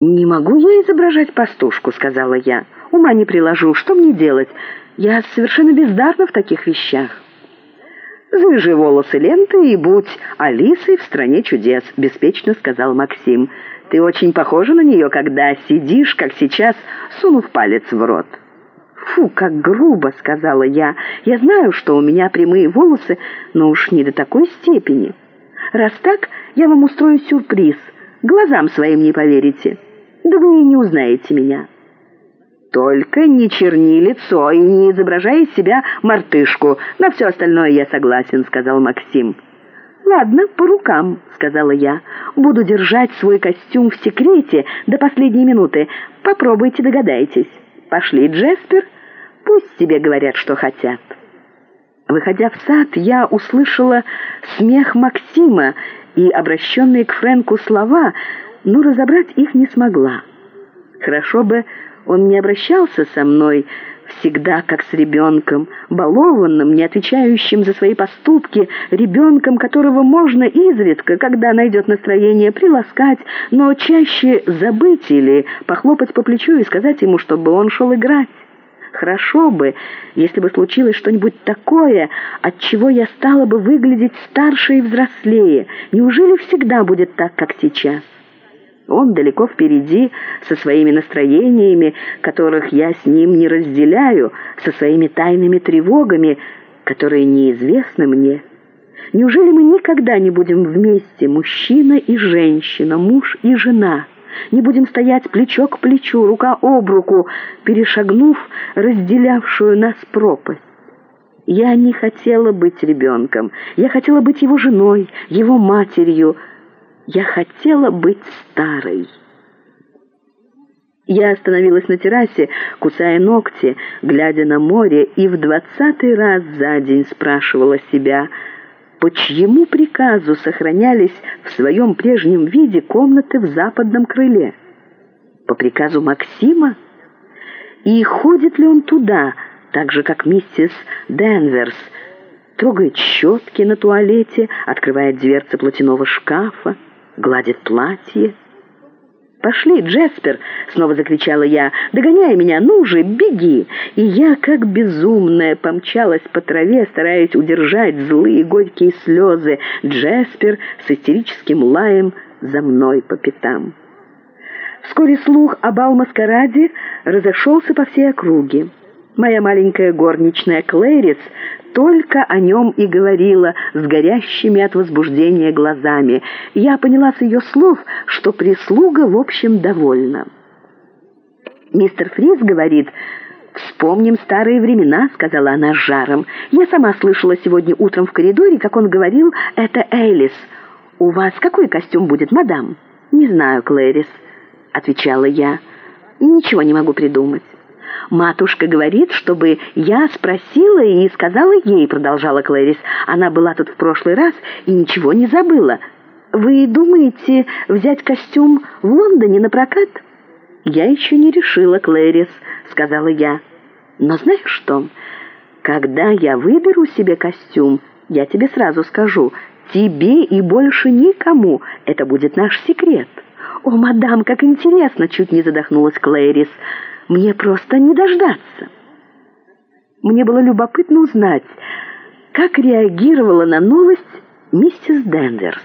«Не могу я изображать пастушку», — сказала я. «Ума не приложу. Что мне делать? Я совершенно бездарна в таких вещах». «Завяжи волосы лентой и будьАлисой в стране чудес», — беспечно сказал Максим. «Ты очень похожа на нее, когда сидишь, как сейчас, сунув палец в рот». «Фу, как грубо!» — сказала я. «Я знаю, что у меня прямые волосы, но уж не до такой степени. Раз так, я вам устрою сюрприз. Глазам своим не поверите» да вы и не узнаете меня». «Только не черни лицо и не изображай из себя мартышку. На все остальное я согласен», — сказал Максим. «Ладно, по рукам», — сказала я. «Буду держать свой костюм в секрете до последней минуты. Попробуйте, догадайтесь. Пошли, Джеспер. Пусть тебе говорят, что хотят». Выходя в сад, я услышала смех Максима и обращенные к Фрэнку слова — но разобрать их не смогла. Хорошо бы он не обращался со мной всегда как с ребенком, балованным, не отвечающим за свои поступки, ребенком, которого можно изредка, когда найдет настроение, приласкать, но чаще забыть или похлопать по плечу и сказать ему, чтобы он шел играть. Хорошо бы, если бы случилось что-нибудь такое, от чего я стала бы выглядеть старше и взрослее. Неужели всегда будет так, как сейчас?» Он далеко впереди, со своими настроениями, которых я с ним не разделяю, со своими тайными тревогами, которые неизвестны мне. Неужели мы никогда не будем вместе, мужчина и женщина, муж и жена? Не будем стоять плечо к плечу, рука об руку, перешагнув разделявшую нас пропасть? Я не хотела быть ребенком, я хотела быть его женой, его матерью, я хотела быть старой. Я остановилась на террасе, кусая ногти, глядя на море, и в двадцатый раз за день спрашивала себя, по чьему приказу сохранялись в своем прежнем виде комнаты в западном крыле? По приказу Максима? И ходит ли он туда, так же, как миссис Денверс, трогает щетки на туалете, открывает дверцы платяного шкафа? Гладит платье. «Пошли, Догоняй меня, ну же, беги!» И я, как безумная, помчалась по траве, стараясь удержать злые горькие слезы. Джеспер с истерическим лаем за мной по пятам. Вскоре слух об Алмаскараде разошелся по всей округе. Моя маленькая горничная Клэрис только о нем и говорила с горящими от возбуждения глазами. Я поняла с ее слов, что прислуга, в общем, довольна. «Мистер Фрис говорит...» «Вспомним старые времена», — сказала она с жаром. «Я сама слышала сегодня утром в коридоре, как он говорил, это Элис. У вас какой костюм будет, мадам?» «Не знаю, Клэрис», — отвечала я. «Ничего не могу придумать». «Матушка говорит, чтобы я спросила и сказала ей», — продолжала Клэрис. «Она была тут в прошлый раз и ничего не забыла. Вы думаете взять костюм в Лондоне на прокат?» «Я еще не решила, Сказала я. «Но знаешь что? Когда я выберу себе костюм, я тебе сразу скажу, тебе и больше никому. Это будет наш секрет». «О, мадам, как интересно!» — чуть не задохнулась Клэрис. Мне просто не дождаться. Мне было любопытно узнать, как реагировала на новость миссис Дендерс.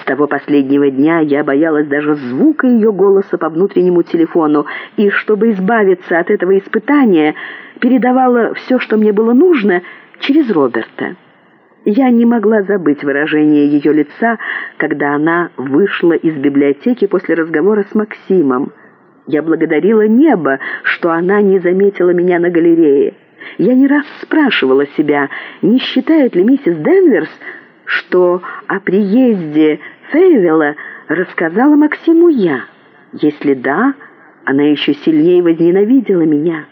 С того последнего дня я боялась даже звука ее голоса по внутреннему телефону, и, чтобы избавиться от этого испытания, передавала все, что мне было нужно, через Роберта. Я не могла забыть выражение ее лица, когда она вышла из библиотеки после разговора с Максимом. Я благодарила небо, что она не заметила меня на галерее. Я не раз спрашивала себя, не считает ли миссис Денверс, что о приезде Фейвела рассказала Максиму я. Если да, она еще сильнее возненавидела меня.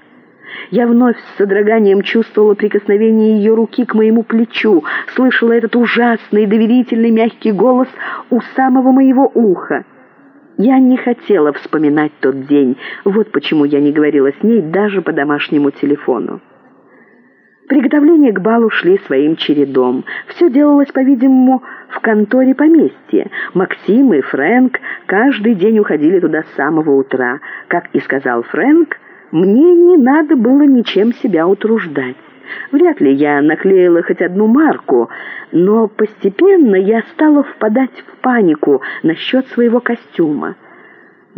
Я вновь с содроганием чувствовала прикосновение ее руки к моему плечу, слышала этот ужасный, доверительный, мягкий голос у самого моего уха. Я не хотела вспоминать тот день. Вот почему я не говорила с ней даже по домашнему телефону. Приготовления к балу шли своим чередом. Все делалось, по-видимому, в конторе поместья. Максим и Фрэнк каждый день уходили туда с самого утра. Как и сказал Фрэнк, мне не надо было ничем себя утруждать. Вряд ли я наклеила хоть одну марку, но постепенно я стала впадать в панику насчет своего костюма.